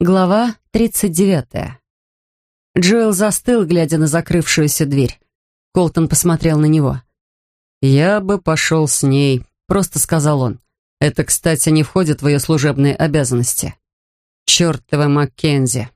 Глава 39. Джоэл застыл, глядя на закрывшуюся дверь. Колтон посмотрел на него. «Я бы пошел с ней», — просто сказал он. «Это, кстати, не входит в ее служебные обязанности». «Чертова Маккензи».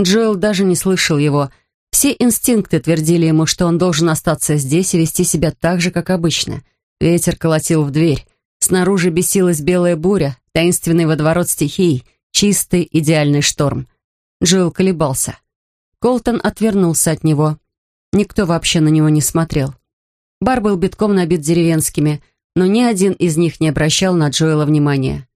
Джоэл даже не слышал его. Все инстинкты твердили ему, что он должен остаться здесь и вести себя так же, как обычно. Ветер колотил в дверь. Снаружи бесилась белая буря, таинственный водоворот стихий — Чистый, идеальный шторм. Джилл колебался. Колтон отвернулся от него. Никто вообще на него не смотрел. Бар был битком набит деревенскими, но ни один из них не обращал на Джоэла внимания.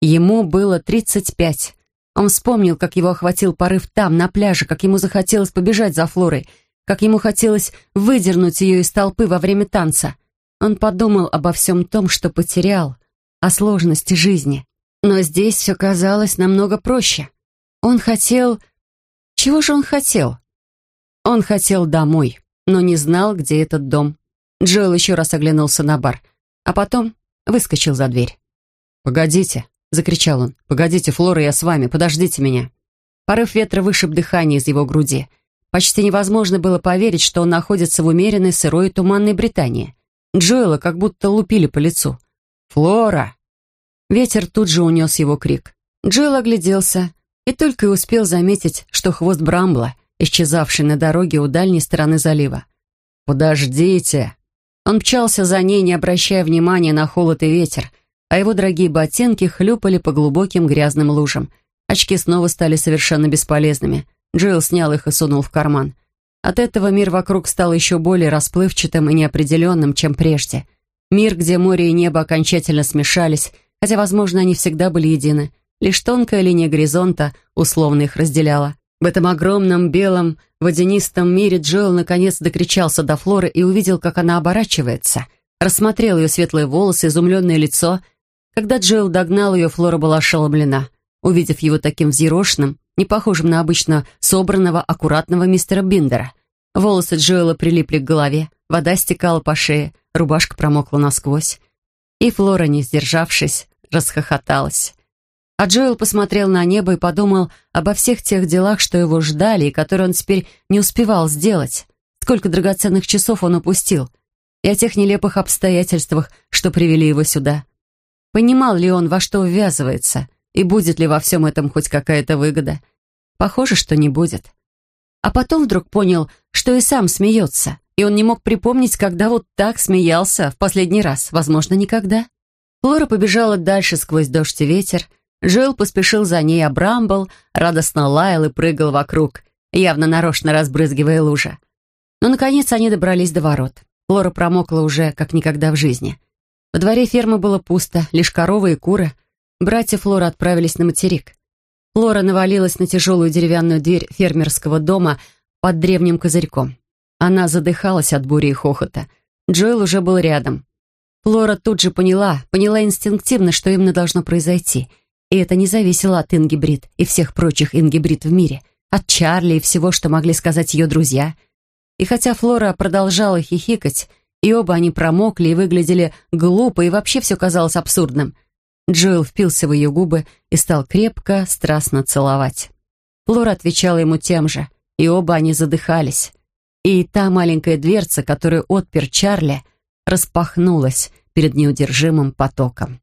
Ему было тридцать пять. Он вспомнил, как его охватил порыв там, на пляже, как ему захотелось побежать за Флорой, как ему хотелось выдернуть ее из толпы во время танца. Он подумал обо всем том, что потерял, о сложности жизни. Но здесь все казалось намного проще. Он хотел... Чего же он хотел? Он хотел домой, но не знал, где этот дом. Джоэл еще раз оглянулся на бар, а потом выскочил за дверь. «Погодите!» — закричал он. «Погодите, Флора, я с вами, подождите меня!» Порыв ветра вышиб дыхание из его груди. Почти невозможно было поверить, что он находится в умеренной, сырой и туманной Британии. Джоэла как будто лупили по лицу. «Флора!» Ветер тут же унес его крик. Джилл огляделся и только и успел заметить, что хвост Брамбла, исчезавший на дороге у дальней стороны залива. «Подождите!» Он мчался за ней, не обращая внимания на холод и ветер, а его дорогие ботинки хлюпали по глубоким грязным лужам. Очки снова стали совершенно бесполезными. Джилл снял их и сунул в карман. От этого мир вокруг стал еще более расплывчатым и неопределенным, чем прежде. Мир, где море и небо окончательно смешались, хотя, возможно, они всегда были едины. Лишь тонкая линия горизонта условно их разделяла. В этом огромном белом водянистом мире Джоэл наконец докричался до Флоры и увидел, как она оборачивается. Рассмотрел ее светлые волосы, изумленное лицо. Когда Джоэл догнал ее, Флора была ошеломлена, увидев его таким взъерошенным, не похожим на обычно собранного, аккуратного мистера Биндера. Волосы Джоэла прилипли к голове, вода стекала по шее, рубашка промокла насквозь. И Флора, не сдержавшись, расхохоталась. А Джоэл посмотрел на небо и подумал обо всех тех делах, что его ждали и которые он теперь не успевал сделать. Сколько драгоценных часов он упустил. И о тех нелепых обстоятельствах, что привели его сюда. Понимал ли он, во что ввязывается, и будет ли во всем этом хоть какая-то выгода? Похоже, что не будет. А потом вдруг понял, что и сам смеется, и он не мог припомнить, когда вот так смеялся в последний раз, возможно, никогда. Флора побежала дальше сквозь дождь и ветер. Джоэл поспешил за ней, а Брамбл радостно лаял и прыгал вокруг, явно нарочно разбрызгивая лужа. Но, наконец, они добрались до ворот. Флора промокла уже, как никогда в жизни. Во дворе фермы было пусто, лишь коровы и куры. Братья Флора отправились на материк. Флора навалилась на тяжелую деревянную дверь фермерского дома под древним козырьком. Она задыхалась от бури и хохота. Джоэл уже был рядом. Флора тут же поняла, поняла инстинктивно, что именно должно произойти. И это не зависело от Ингибрид и всех прочих Ингибрид в мире, от Чарли и всего, что могли сказать ее друзья. И хотя Флора продолжала хихикать, и оба они промокли и выглядели глупо, и вообще все казалось абсурдным, Джоэл впился в ее губы и стал крепко, страстно целовать. Флора отвечала ему тем же, и оба они задыхались и та маленькая дверца, которую отпер Чарли, распахнулась перед неудержимым потоком.